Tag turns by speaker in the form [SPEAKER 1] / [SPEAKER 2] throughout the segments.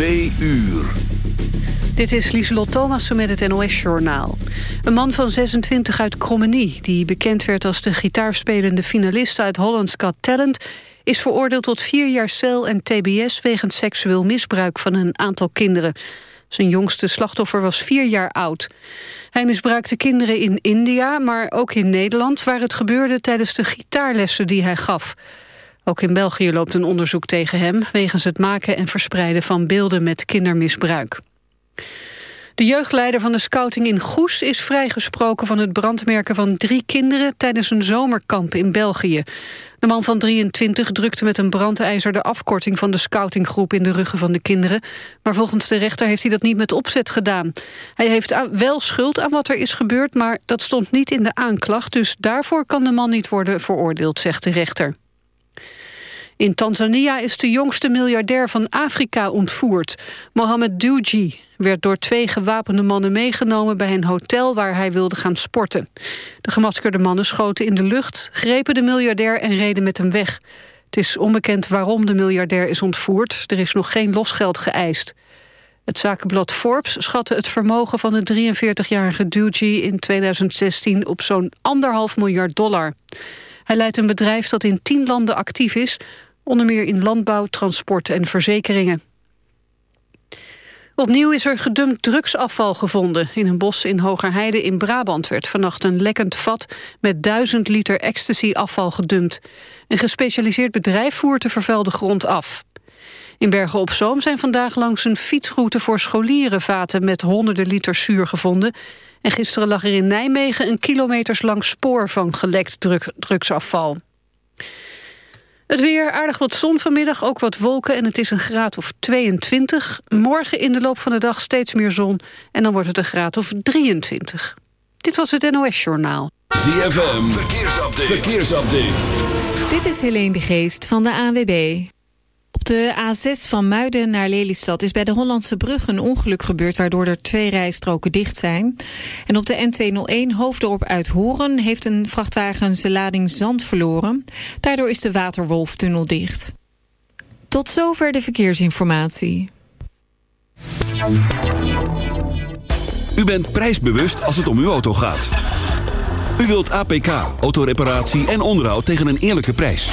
[SPEAKER 1] Uur.
[SPEAKER 2] Dit is Lieselot Thomassen met het NOS-journaal. Een man van 26 uit Krommenie, die bekend werd als de gitaarspelende finalist uit Holland's Got Talent, is veroordeeld tot vier jaar cel en tbs wegens seksueel misbruik van een aantal kinderen. Zijn jongste slachtoffer was vier jaar oud. Hij misbruikte kinderen in India, maar ook in Nederland... waar het gebeurde tijdens de gitaarlessen die hij gaf. Ook in België loopt een onderzoek tegen hem... wegens het maken en verspreiden van beelden met kindermisbruik. De jeugdleider van de scouting in Goes is vrijgesproken van het brandmerken van drie kinderen tijdens een zomerkamp in België. De man van 23 drukte met een brandijzer de afkorting van de scoutinggroep in de ruggen van de kinderen. Maar volgens de rechter heeft hij dat niet met opzet gedaan. Hij heeft wel schuld aan wat er is gebeurd, maar dat stond niet in de aanklacht. Dus daarvoor kan de man niet worden veroordeeld, zegt de rechter. In Tanzania is de jongste miljardair van Afrika ontvoerd. Mohamed Dewji werd door twee gewapende mannen meegenomen... bij een hotel waar hij wilde gaan sporten. De gemaskerde mannen schoten in de lucht, grepen de miljardair en reden met hem weg. Het is onbekend waarom de miljardair is ontvoerd. Er is nog geen losgeld geëist. Het zakenblad Forbes schatte het vermogen van de 43-jarige Dewji in 2016 op zo'n anderhalf miljard dollar. Hij leidt een bedrijf dat in tien landen actief is onder meer in landbouw, transport en verzekeringen. Opnieuw is er gedumpt drugsafval gevonden. In een bos in Hogerheide in Brabant werd vannacht een lekkend vat... met duizend liter ecstasy-afval gedumpt. Een gespecialiseerd bedrijf voert de vervuilde grond af. In Bergen-op-Zoom zijn vandaag langs een fietsroute voor scholieren... vaten met honderden liter zuur gevonden. En gisteren lag er in Nijmegen een kilometerslang spoor van gelekt drugsafval. Het weer, aardig wat zon vanmiddag, ook wat wolken en het is een graad of 22. Morgen in de loop van de dag steeds meer zon en dan wordt het een graad of 23. Dit was het NOS Journaal.
[SPEAKER 1] ZFM, verkeersupdate. verkeersupdate.
[SPEAKER 3] Dit is Helene de Geest van de ANWB. De A6 van Muiden naar Lelystad is bij de Hollandse Brug een ongeluk gebeurd... waardoor er twee rijstroken dicht zijn. En op de N201 Hoofddorp uit Horen heeft een vrachtwagen zijn lading zand verloren. Daardoor is de Waterwolftunnel dicht. Tot zover de verkeersinformatie.
[SPEAKER 1] U bent prijsbewust als het om uw auto gaat. U wilt APK, autoreparatie en onderhoud tegen een eerlijke prijs.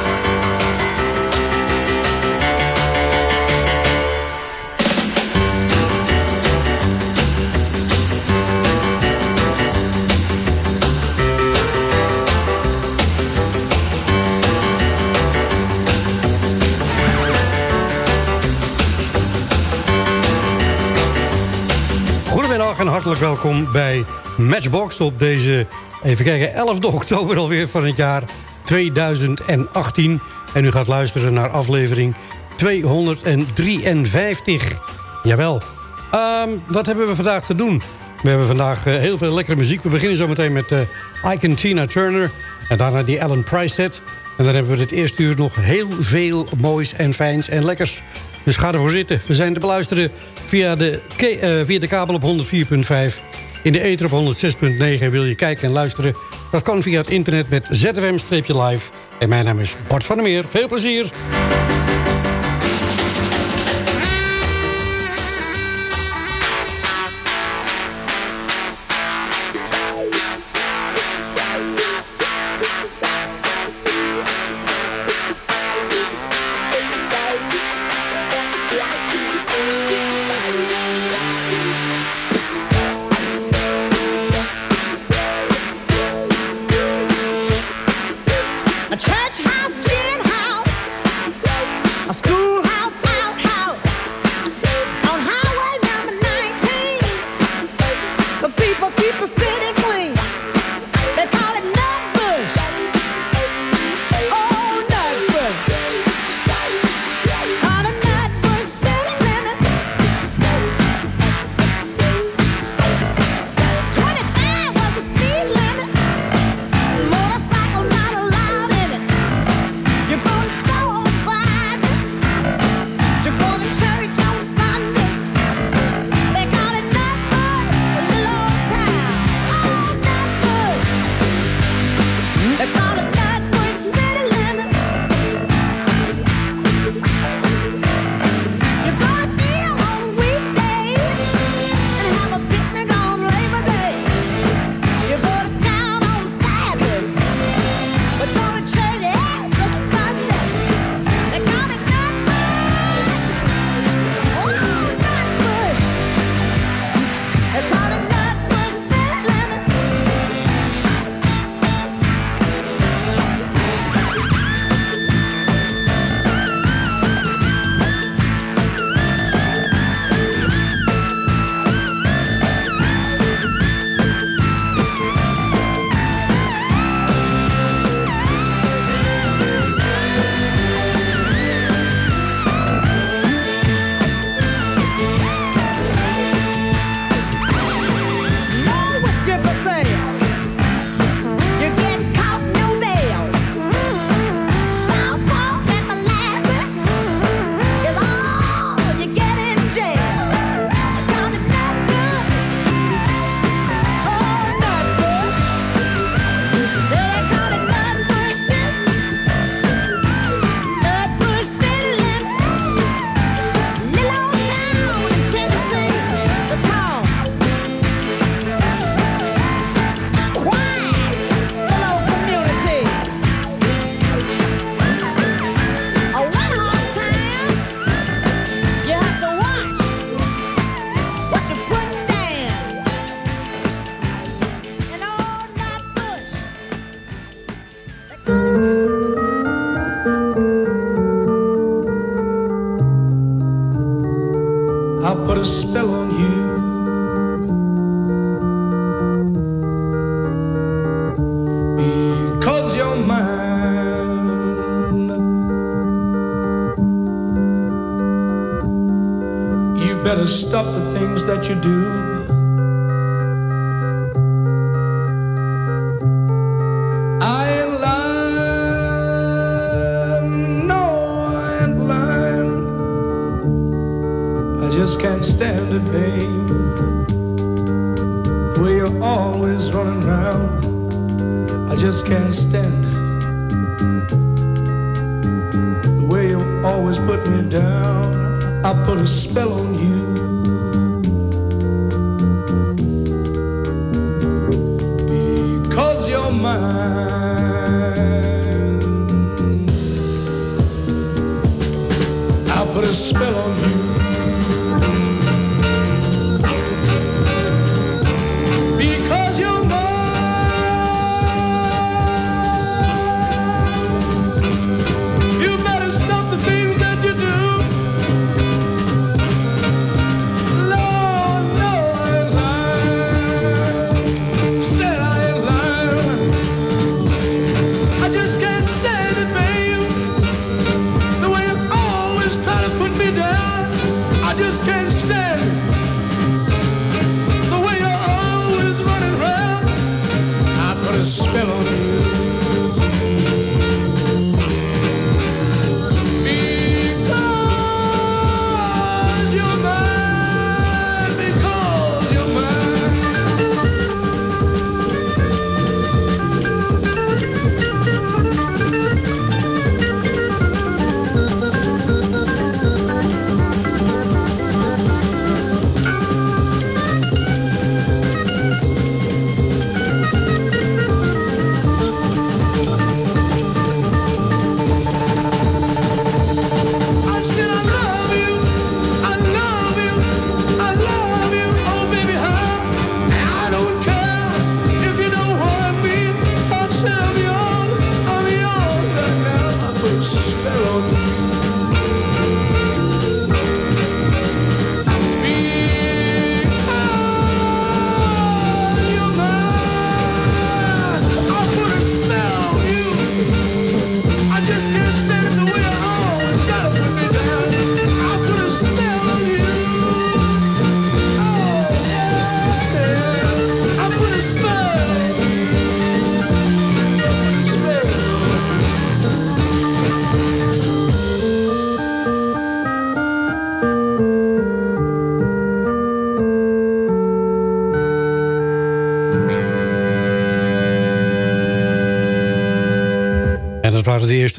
[SPEAKER 4] Bij Matchbox op deze, even kijken, 11 oktober alweer van het jaar 2018. En u gaat luisteren naar aflevering 253. Jawel. Ehm, wat hebben we vandaag te doen? We hebben vandaag eh, heel veel lekkere muziek. We beginnen zometeen met uh, Ike en Tina Turner. En daarna die Alan Price set. En dan hebben we het eerste uur nog heel veel moois en fijns en lekkers. Dus ga ervoor zitten. We zijn te beluisteren via de, eh, via de kabel op 104.5. In de ether op 106.9 wil je kijken en luisteren. Dat kan via het internet met ZFM-live. En mijn naam is Bart van der Meer. Veel plezier.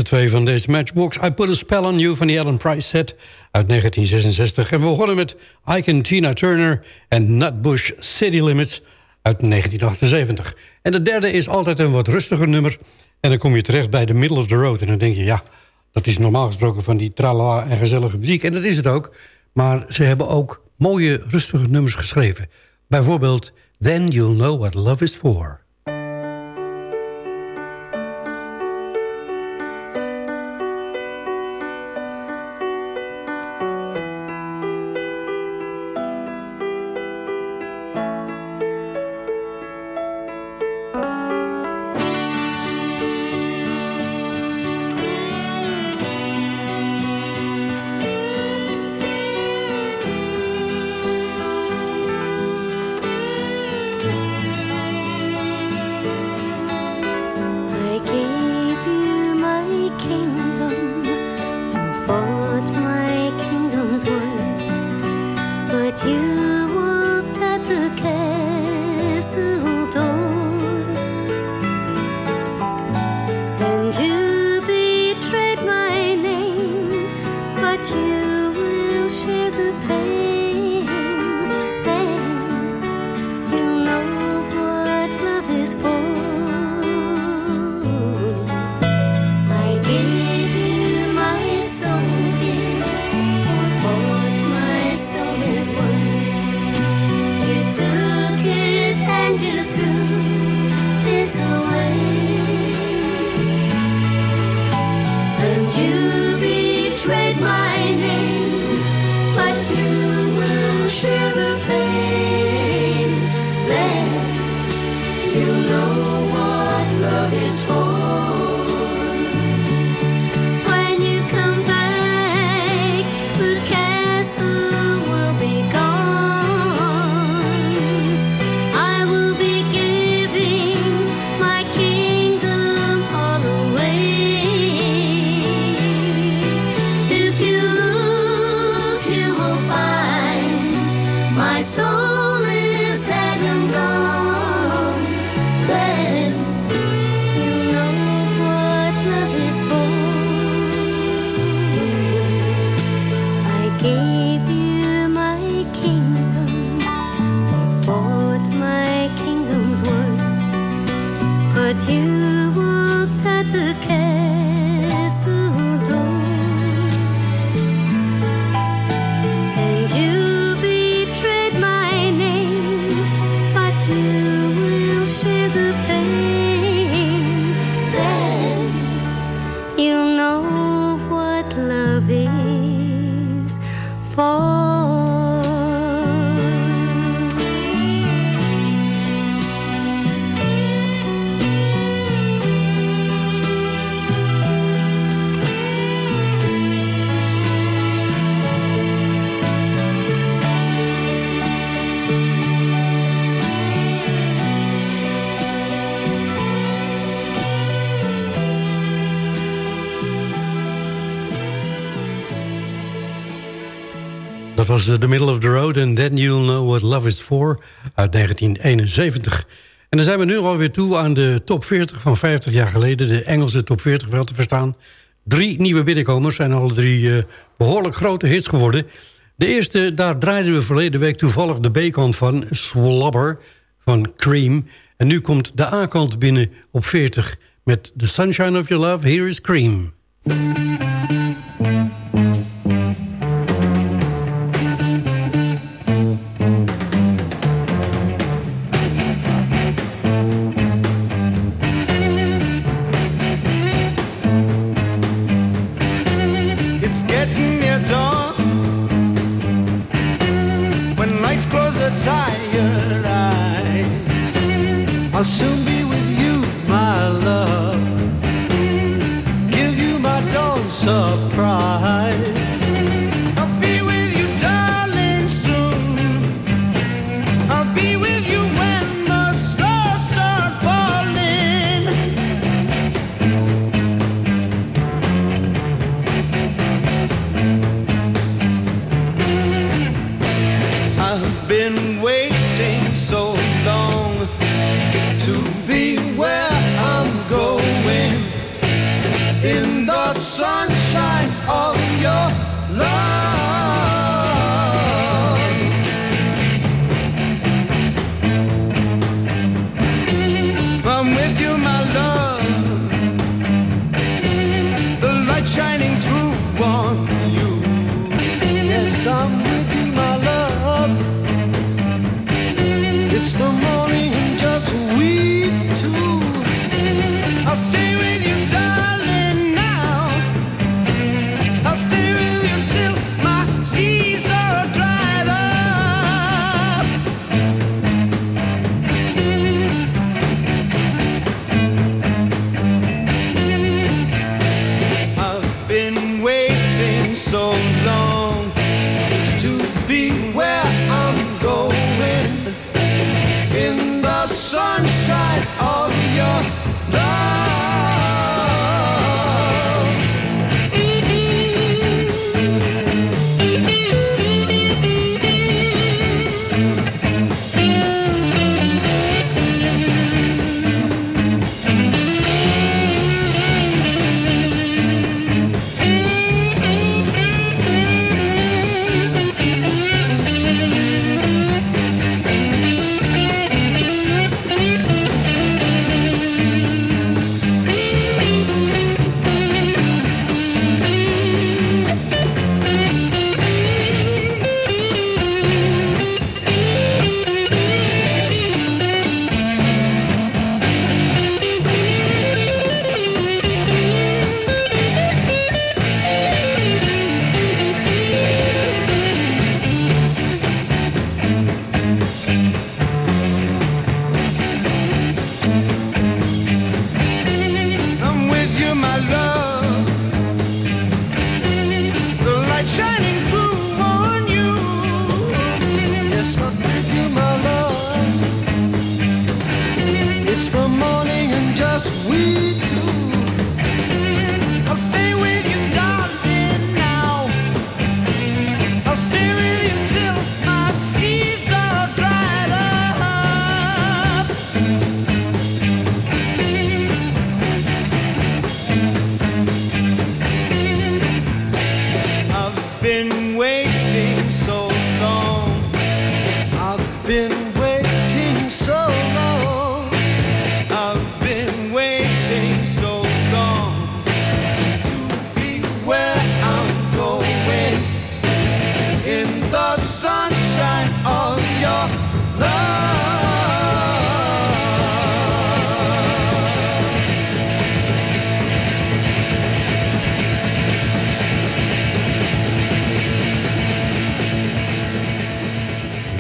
[SPEAKER 5] twee van deze matchbox. I Put a Spell on You van die Alan Price set uit 1966. En we begonnen met I Can Tina Turner en Nutbush City Limits uit 1978. En de derde is altijd een wat rustiger nummer. En dan kom je terecht bij The Middle of the Road. En dan denk je, ja, dat is normaal gesproken van die tralala en gezellige muziek. En dat is het ook. Maar ze hebben ook mooie, rustige nummers geschreven. Bijvoorbeeld Then You'll Know What Love Is For.
[SPEAKER 6] Dat was eh, The Middle of the Road and Then You'll Know What Love Is For uit 1971. En dan zijn we nu alweer toe aan de top 40 van 50 jaar geleden. De Engelse top 40 wel te verstaan. Drie nieuwe binnenkomers zijn alle drie eh, behoorlijk grote hits geworden. De eerste, daar draaiden we verleden week toevallig de B-kant van. Swallower van Cream. En nu komt de A-kant binnen op 40 met The Sunshine of Your Love. Here is Cream.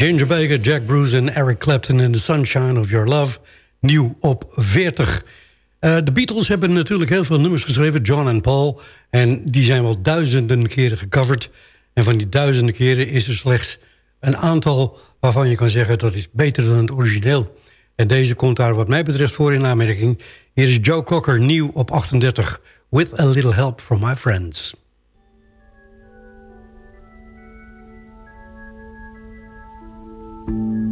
[SPEAKER 4] Ginger Baker, Jack Bruce en Eric Clapton in The Sunshine of Your Love. Nieuw op 40. Eh, de Beatles hebben natuurlijk heel veel nummers geschreven, John en Paul. En die zijn wel duizenden keren gecoverd. En van die duizenden keren is er slechts een aantal waarvan je kan zeggen... dat is beter dan het origineel. En deze komt daar wat mij betreft voor in aanmerking. Hier is Joe Cocker, nieuw op 38. With a little help from my friends.
[SPEAKER 7] What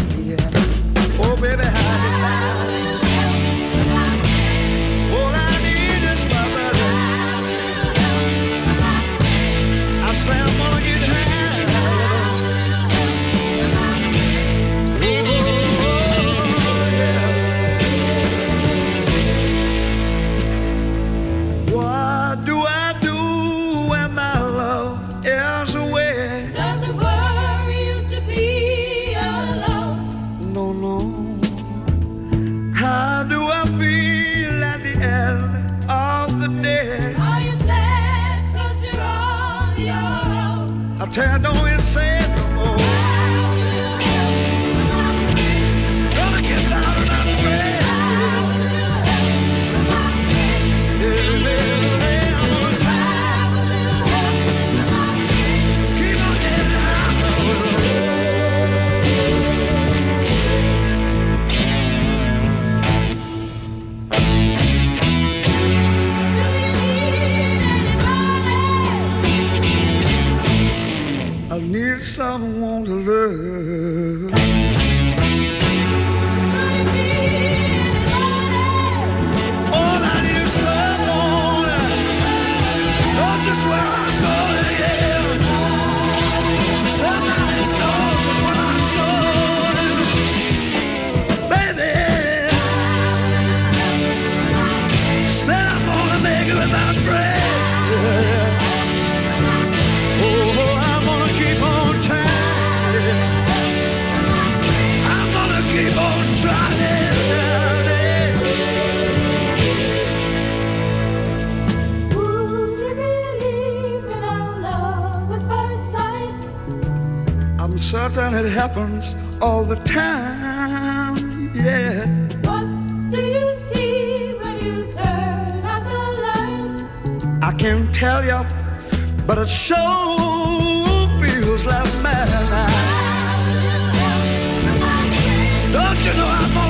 [SPEAKER 7] Certain it happens all the time. Yeah.
[SPEAKER 8] What do you see when you turn out the light?
[SPEAKER 7] I can't tell you, but it sure feels like madness. Don't you know I'm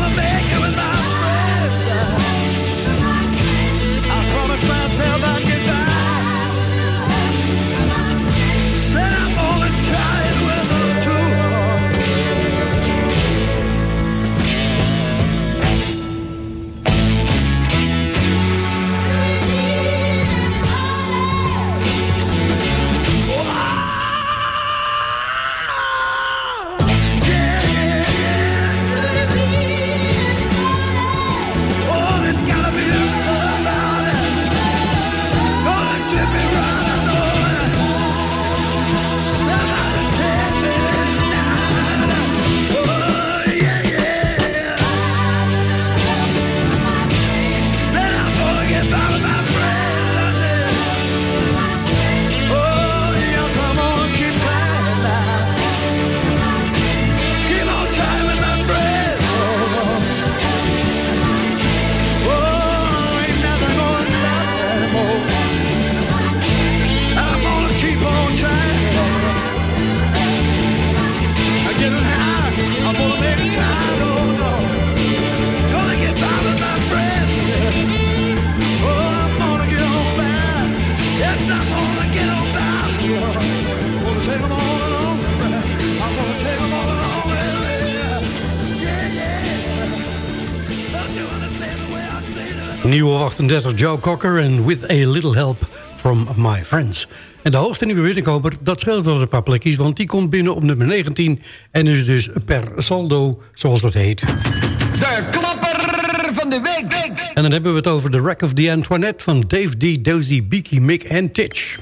[SPEAKER 9] Nieuwe 38 Joe Cocker en With a Little Help from My Friends. En de hoogste nieuwe binnenkomer, dat scheelt wel een paar plekjes... want die komt binnen op nummer 19 en is dus per saldo, zoals dat heet.
[SPEAKER 4] De klapper van de week.
[SPEAKER 9] En dan hebben we het over The Wreck of the Antoinette... van Dave D, Dozy, Beaky, Mick en Titch.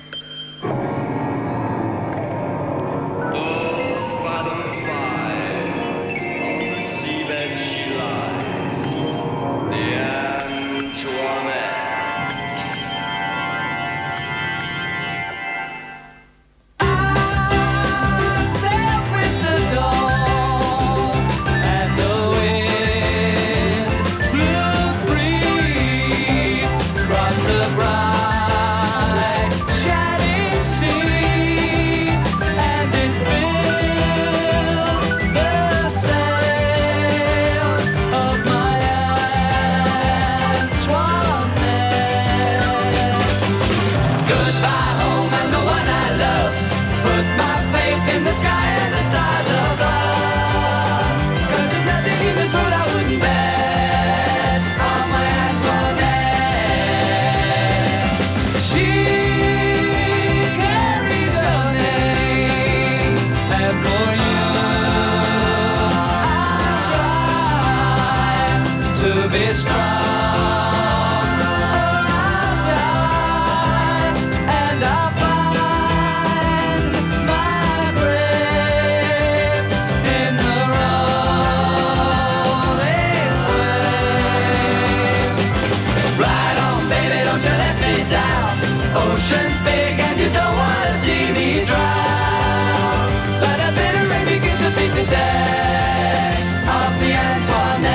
[SPEAKER 6] Ocean's big and you don't wanna see me drown. But a bitter rain begins to beat the deck of the Antoinette.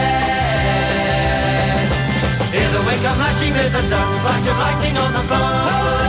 [SPEAKER 6] In the wake of my sheep is the sun, flash of lightning on the floor.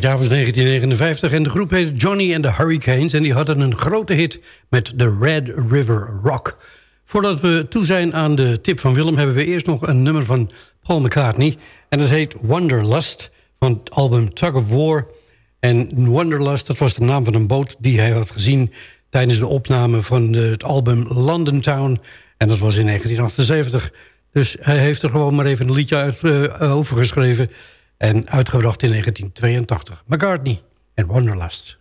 [SPEAKER 4] 1959 en de groep heette Johnny and the Hurricanes... en die hadden een grote hit met The Red River Rock. Voordat we toe zijn aan de tip van Willem... hebben we eerst nog een nummer van Paul McCartney. En dat heet Wanderlust van het album Tug of War. En Wanderlust, dat was de naam van een boot die hij had gezien... tijdens de opname van de- het album London Town. En dat was in 1978. Dus hij heeft er gewoon maar even een liedje uit, eh, over geschreven... en uitgebracht in 1982. McCartney en
[SPEAKER 10] Wanderlust.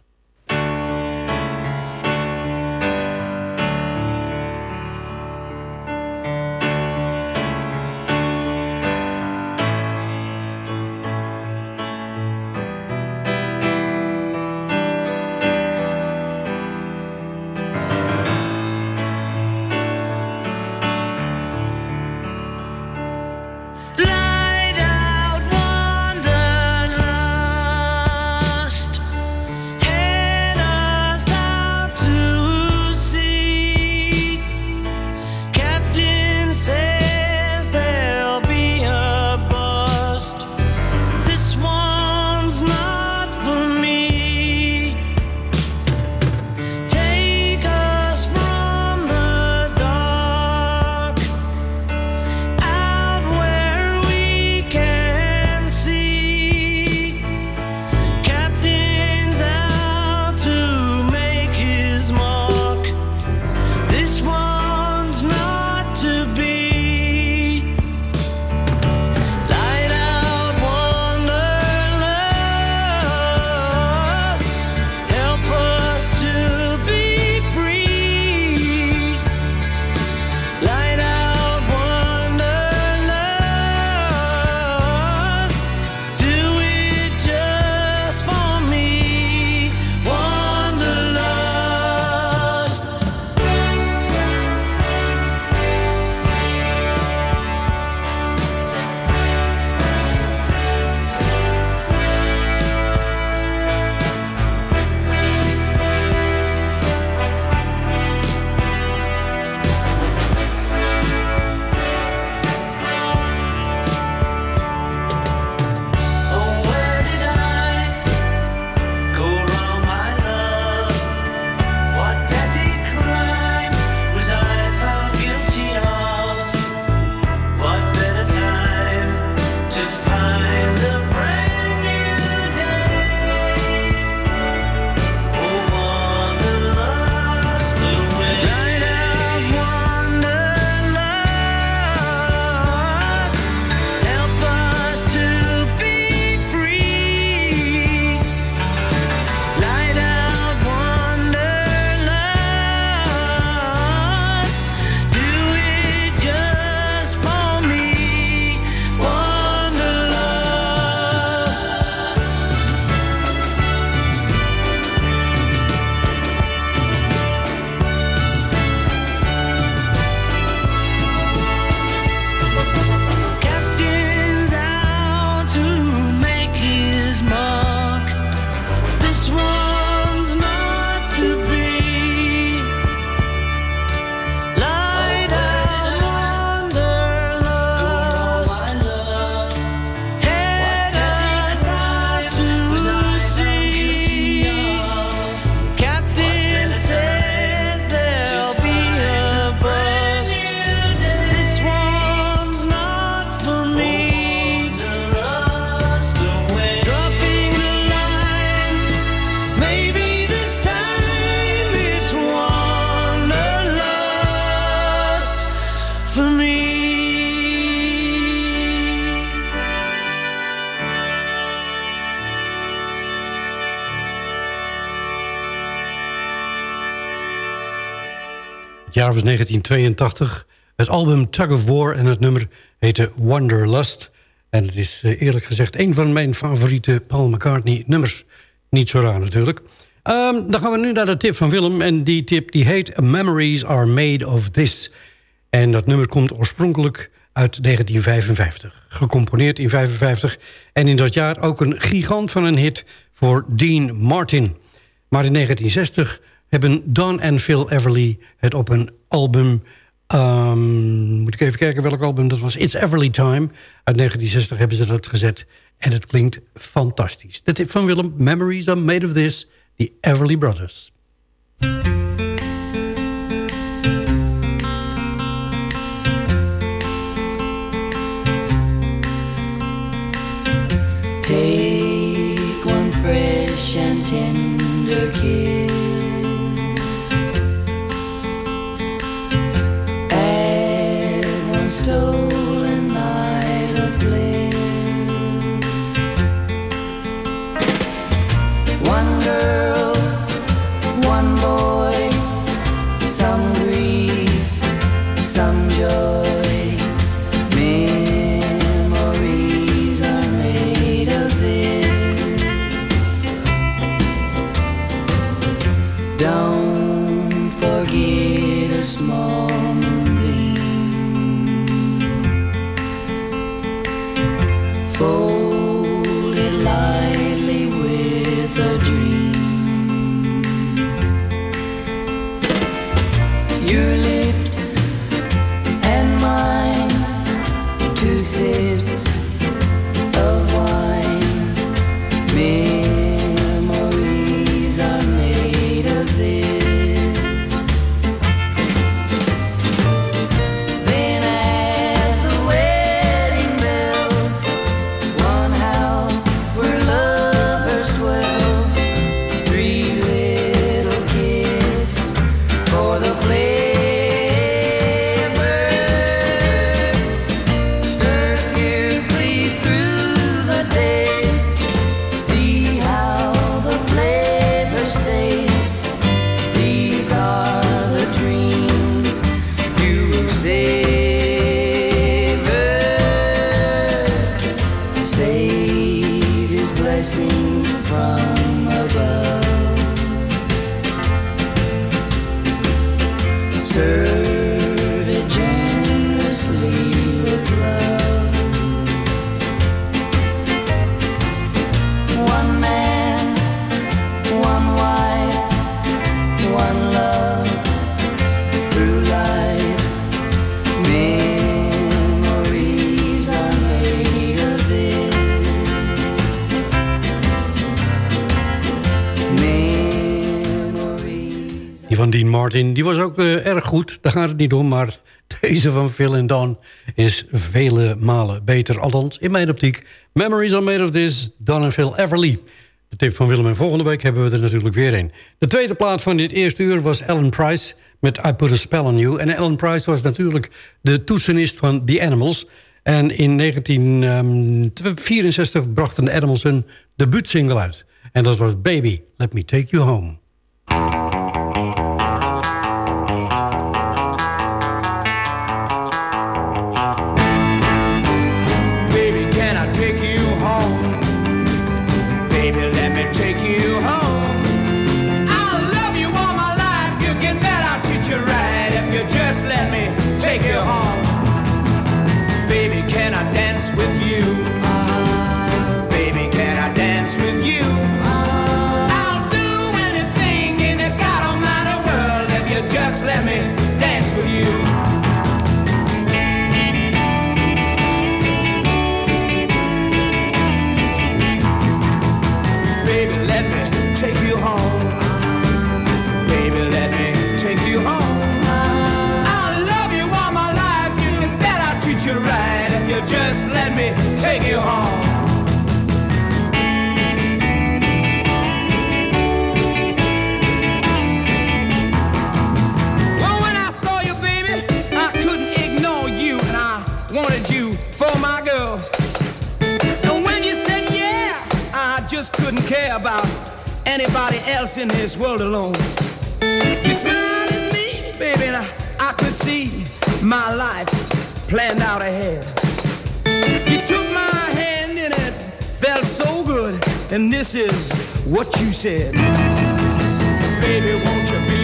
[SPEAKER 4] Het jaar was 1982. Het album Tug of War en het nummer heette Wanderlust. En het is eh, eerlijk gezegd een van mijn favoriete Paul McCartney nummers. Niet zo raar natuurlijk. Ehm, dan gaan we nu naar de tip van Willem. En die tip die heet Memories Are Made of This. En dat nummer komt oorspronkelijk uit 1955. Gecomponeerd in 55. En in dat jaar ook een gigant van een hit voor Dean Martin. Maar in 1960 hebben Don en Phil Everly het op een album... ehm, moet ik even kijken welk album dat was. It's Everly Time. Uit 1960 hebben ze dat gezet. En het klinkt fantastisch. De tip van Willem, Memories are made of this, the Everly Brothers.
[SPEAKER 10] Some joy.
[SPEAKER 4] Van Dean Martin, die was ook eh, erg goed. Daar gaat het niet om, maar deze van Phil en Don is vele malen beter. Althans, in mijn optiek. Memories are made of this, Don en Phil Everly. De tip van Willem en volgende week hebben we er natuurlijk weer een. De tweede plaat van dit eerste uur was Alan Price met I Put a Spell on You. En Alan Price was natuurlijk de toetsenist van The Animals. En in 1964 brachten de Animals hun debuutsingle uit. En dat was Baby, Let Me Take You Home.
[SPEAKER 7] Anybody else in this world alone. You smiled at me, baby, and I, I could see my life planned out ahead. You took my hand and it felt so good, and this is what you said. Baby, won't you be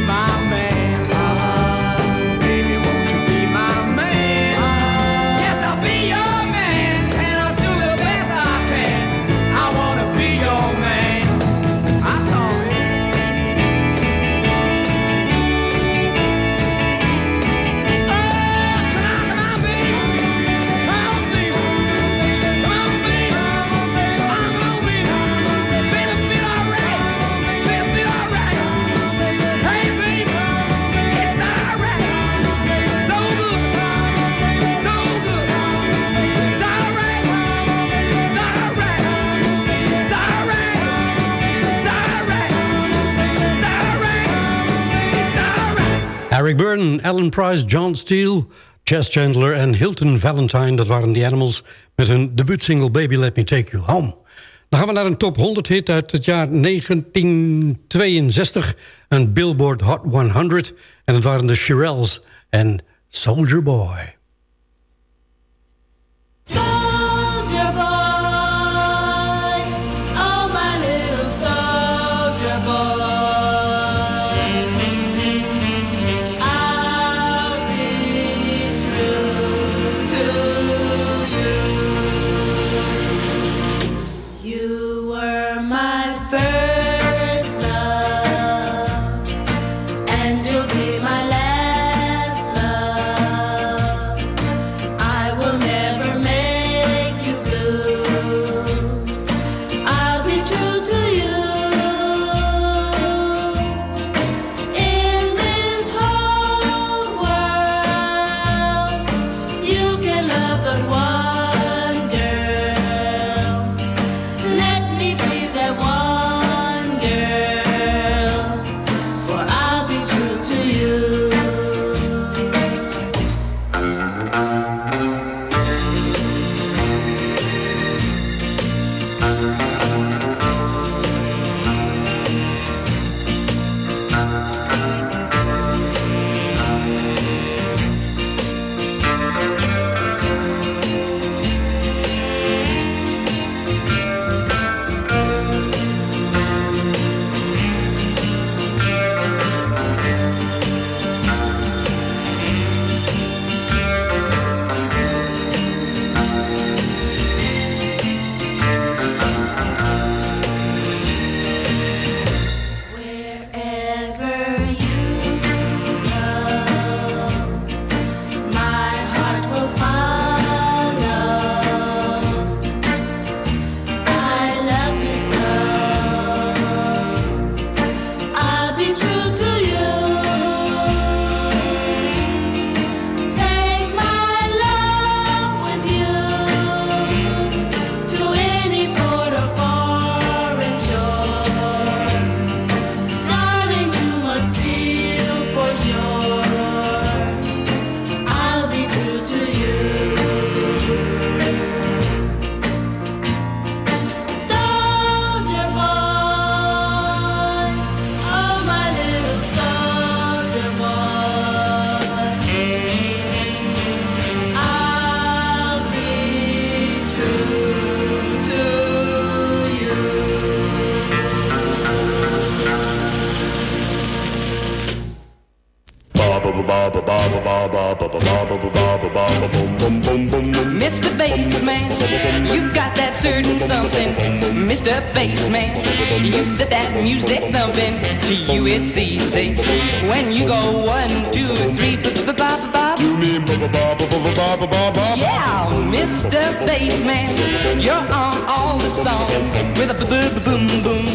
[SPEAKER 11] Eric Byrne, Alan Price, John Steele, Chess Chandler en Hilton Valentine... dat waren The Animals met hun debuutsingle Baby Let Me Take You Home. Dan gaan we naar een top 100 hit uit het jaar 1962. Een Billboard Hot 100. En dat waren de Shirelles en Soldier Boy.
[SPEAKER 12] Mr. Bassman, you set that music thumping. To you it's easy when you go one, two, three, ba ba ba ba ba. You mean ba ba ba ba ba ba ba ba ba? Yeah, Mr. Bassman, you're on all the songs with a ba ba boom boom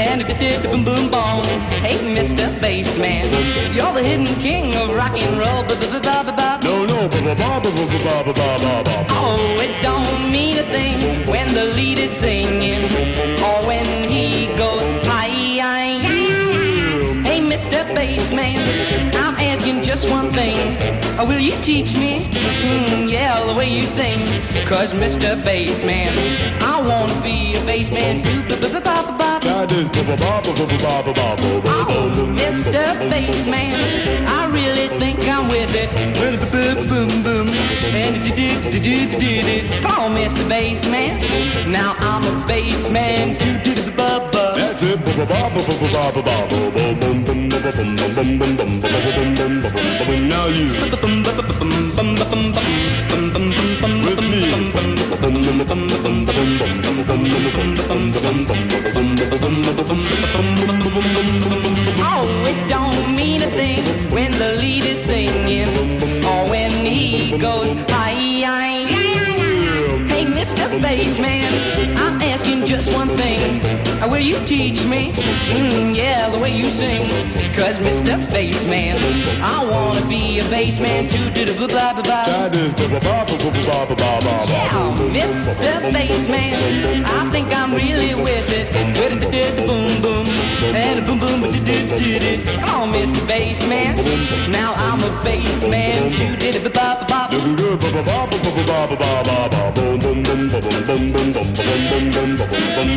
[SPEAKER 12] and a ba ba boom boom boom. Hey, Mr. Bassman, you're the hidden king of rock and roll. Ba ba ba ba ba Oh, it don't mean a thing when the lead is singing or when he goes hi. Hey, Mr. Bassman, I'm asking just one thing. Will you teach me? Mm, yeah, the way you sing. Cause Mr. Bassman, I wanna be a bassman oh, Mr. Bassman, I really think I'm with it. Boom, boom, boom. And do, do, do, do, do, do, do. Come Mr. Bassman. Now I'm a bassman. Do, do, do, ba, ba. That's it. Ba, ba, ba, ba, ba, ba, ba, ba, ba, ba, boom, boom, ba,
[SPEAKER 13] ba, boom, ba, boom, boom, boom, ba, ba, boom, boom, ba, boom, boom. Now you. With me. With me.
[SPEAKER 12] Singing or when he goes hi hi. Hey. Mr. Bassman, I'm asking just one thing. Will you teach me? Mm, yeah, the way you sing. Cause Mr. Bassman, I wanna be a bassman too. Do the blah blah blah. Yeah, Mr. Bassman, I think I'm really with it. With the boom boom and boom boom do do do do. Come on, Mr. Bassman. Now I'm a bassman too. Did it blah blah blah.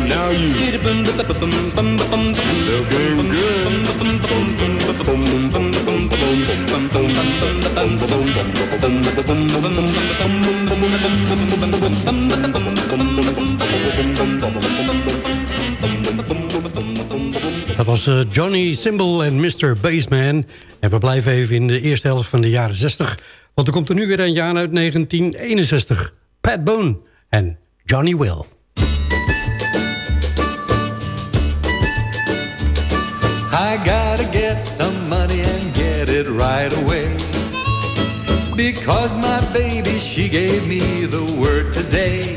[SPEAKER 7] Now you.
[SPEAKER 4] Dat was eh, Johnny Symbol en Mr. Bassman. En we blijven even in de eerste helft van de jaren 60. Want er komt er nu weer een jaar uit 1961. Pat Boone en Johnny Will.
[SPEAKER 14] I gotta get some money and get it right away. Because my baby, she gave me the word today.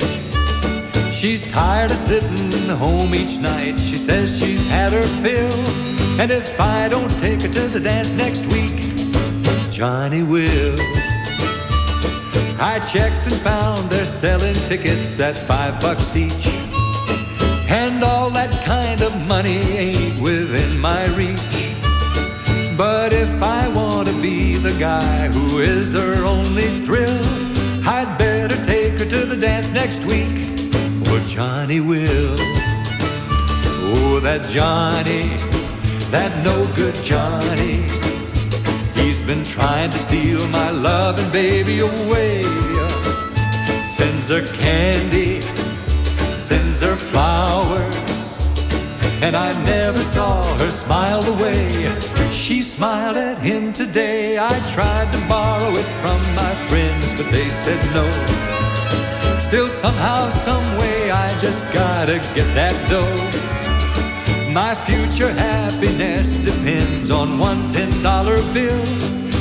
[SPEAKER 14] She's tired of sitting home each night. She says she's had her fill. And if I don't take her to the dance next week, Johnny will. I checked and found they're selling tickets at five bucks each. And all that kind of money ain't within my reach. But if I want to be the guy who is her only thrill, I'd better take her to the dance next week, or Johnny will. Oh, that Johnny, that no good Johnny. He's been trying to steal my love and baby away. Sends her candy, sends her flowers. And I never saw her smile the way she smiled at him today. I tried to borrow it from my friends, but they said no. Still, somehow, some way, I just gotta get that dough. My future happiness depends on one ten dollar bill.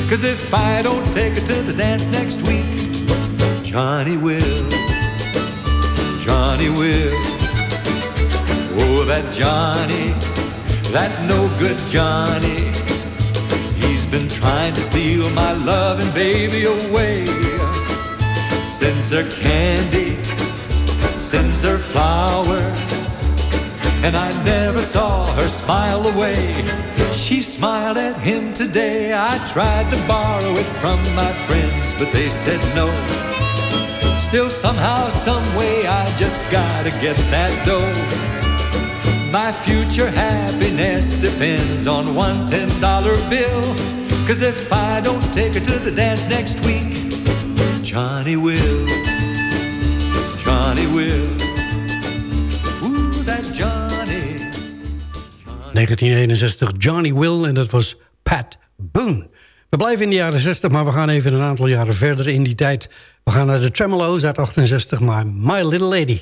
[SPEAKER 14] Cause if I don't take her to the dance next week, Johnny will. Johnny will. Oh, that Johnny, that no good Johnny. He's been trying to steal my loving baby away. Sends her candy, sends her flowers. And I never saw her smile away. She smiled at him today. I tried to borrow it from my friends, but they said no. Still, somehow, some way, I just gotta get that dough. My future happiness depends on one ten dollar bill. Cause if I don't take her to the dance next week, Johnny will. Johnny will. Ooh, that Johnny.
[SPEAKER 4] 1961 Johnny Will en dat was Pat Boone. We blijven in de jaren 60, maar we gaan even een aantal jaren verder in die tijd. We gaan naar de Tremolo's uit 68, maar My Little Lady.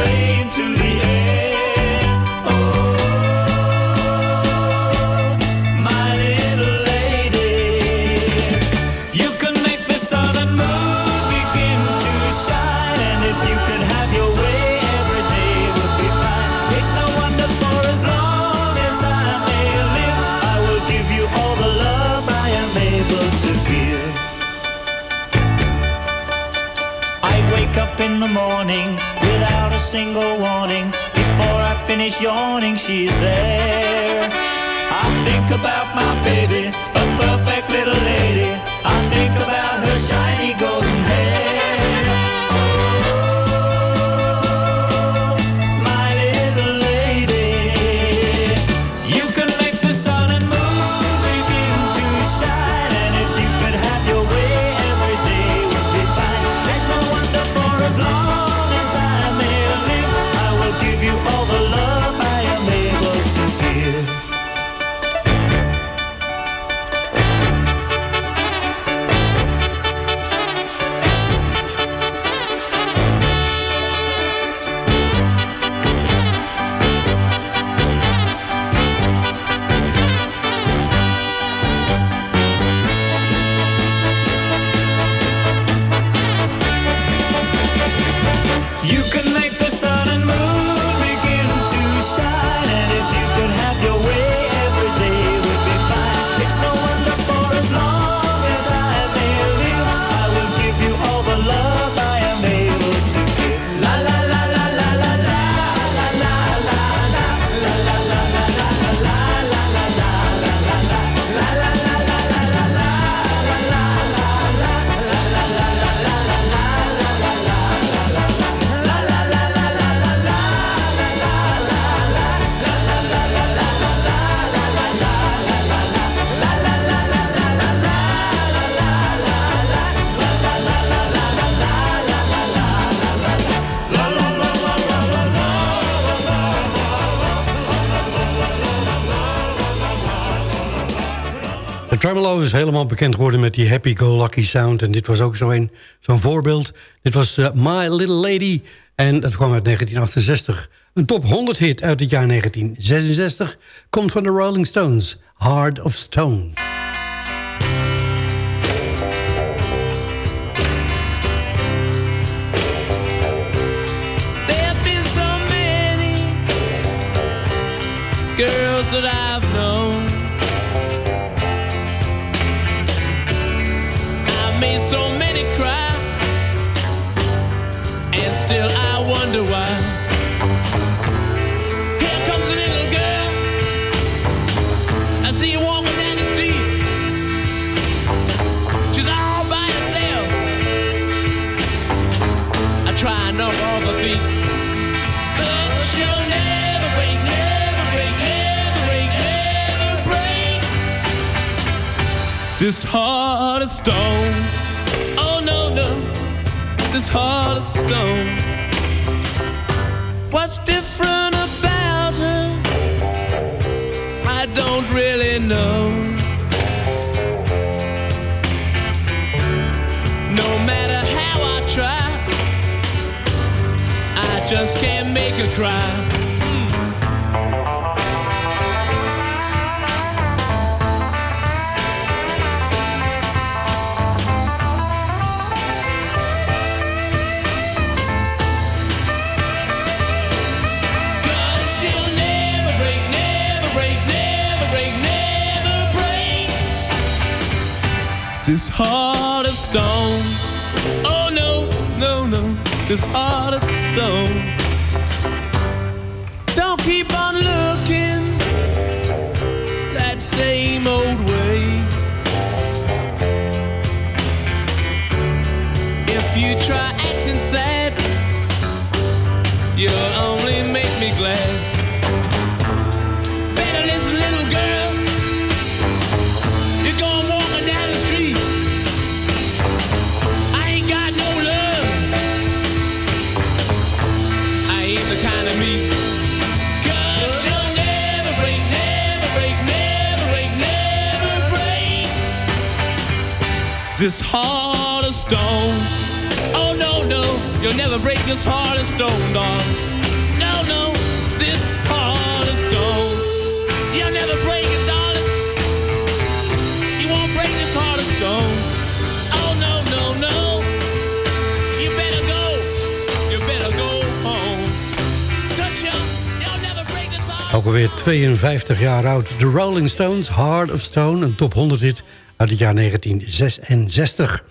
[SPEAKER 4] helemaal bekend geworden met die happy-go-lucky sound. En dit was ook zo'n voorbeeld. Dit was uh, My Little Lady. En dat kwam uit 1968. Een top 100 hit uit het jaar 1966. Komt van de Rolling Stones. Heart of Stone.
[SPEAKER 15] Girls that This heart of stone. Oh no, no. This heart of stone. What's different about her? I don't really know. No matter how I try, I just can't make her cry. This heart of stone. Oh no, no, no. This heart of stone. Don't keep on you'll never break this heart of stone, darling. No, no, this heart of stone. You'll never break it, darling. You won't break this heart of stone. Oh no, no, no. You better go. You better go home. Cause you'll never break this heart.
[SPEAKER 4] Ook alweer 52 jaar oud. The Rolling Stones, Heart of Stone. Een top 100 hit uit het jaar 1966.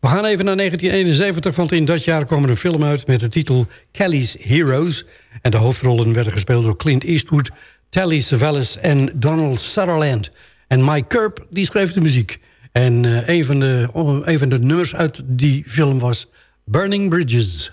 [SPEAKER 4] We gaan even naar 1971, want in dat jaar kwam er een film uit... met de titel Kelly's Heroes. En de hoofdrollen werden gespeeld door Clint Eastwood... Telly Savalas en Donald Sutherland. En Mike Curb, die schreef de muziek. En eh, een, van de, oh, een van de nummers uit die film was Burning Bridges.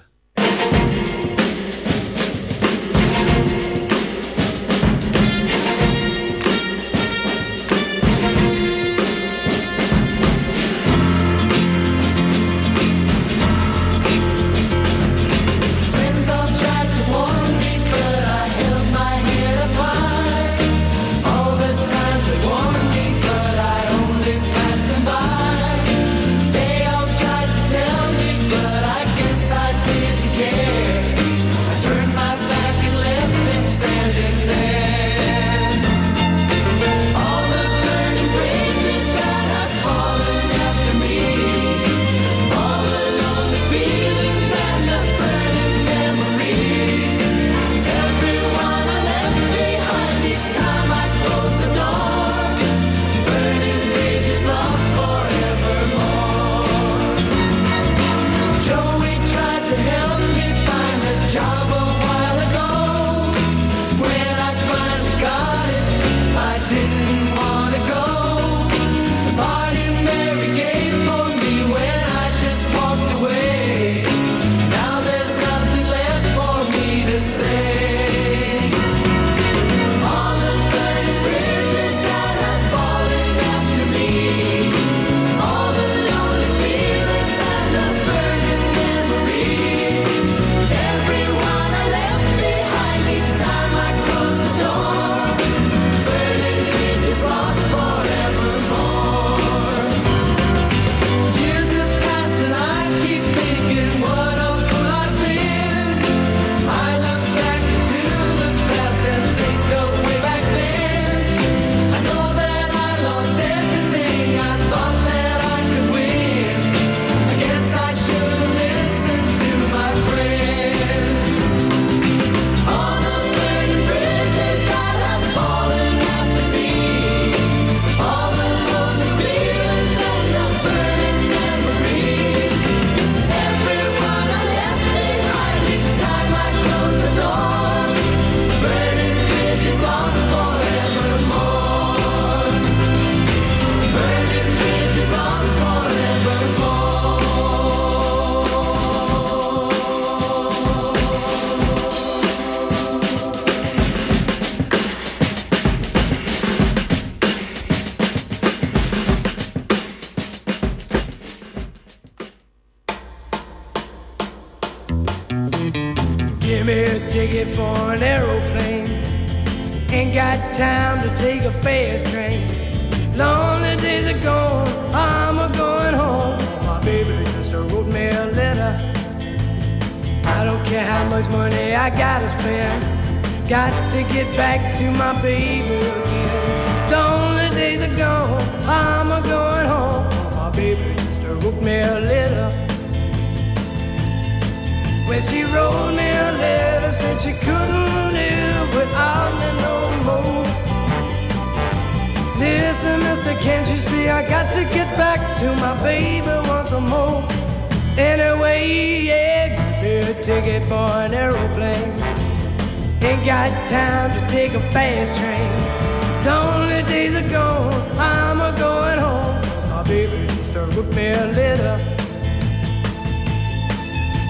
[SPEAKER 16] A letter.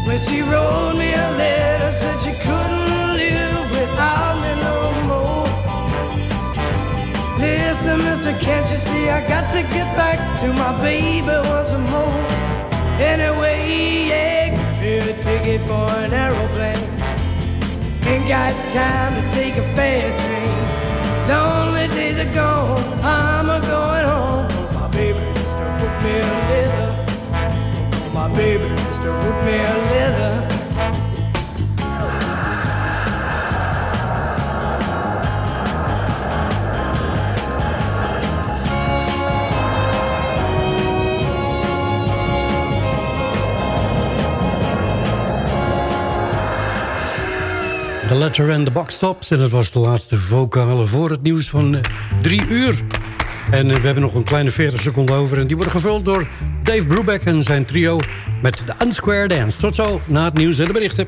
[SPEAKER 16] When she wrote me a letter, said she couldn't live without me no more. Listen, mister, can't you see I got to get back to my baby once more? Anyway, yeah, me a ticket for an aeroplane. Ain't got time to take a fast train. Lonely days are gone, I'm a going baby just wrote me a letter.
[SPEAKER 4] The Letter and the Box. En dat was de laatste vocale voor het nieuws van eh, drie uur. En eh, we hebben nog een kleine 40 seconden over. En die worden gevuld door Dave Brubeck en zijn trio met de Unsquare Dance. Tot zo, na het nieuws en de berichten.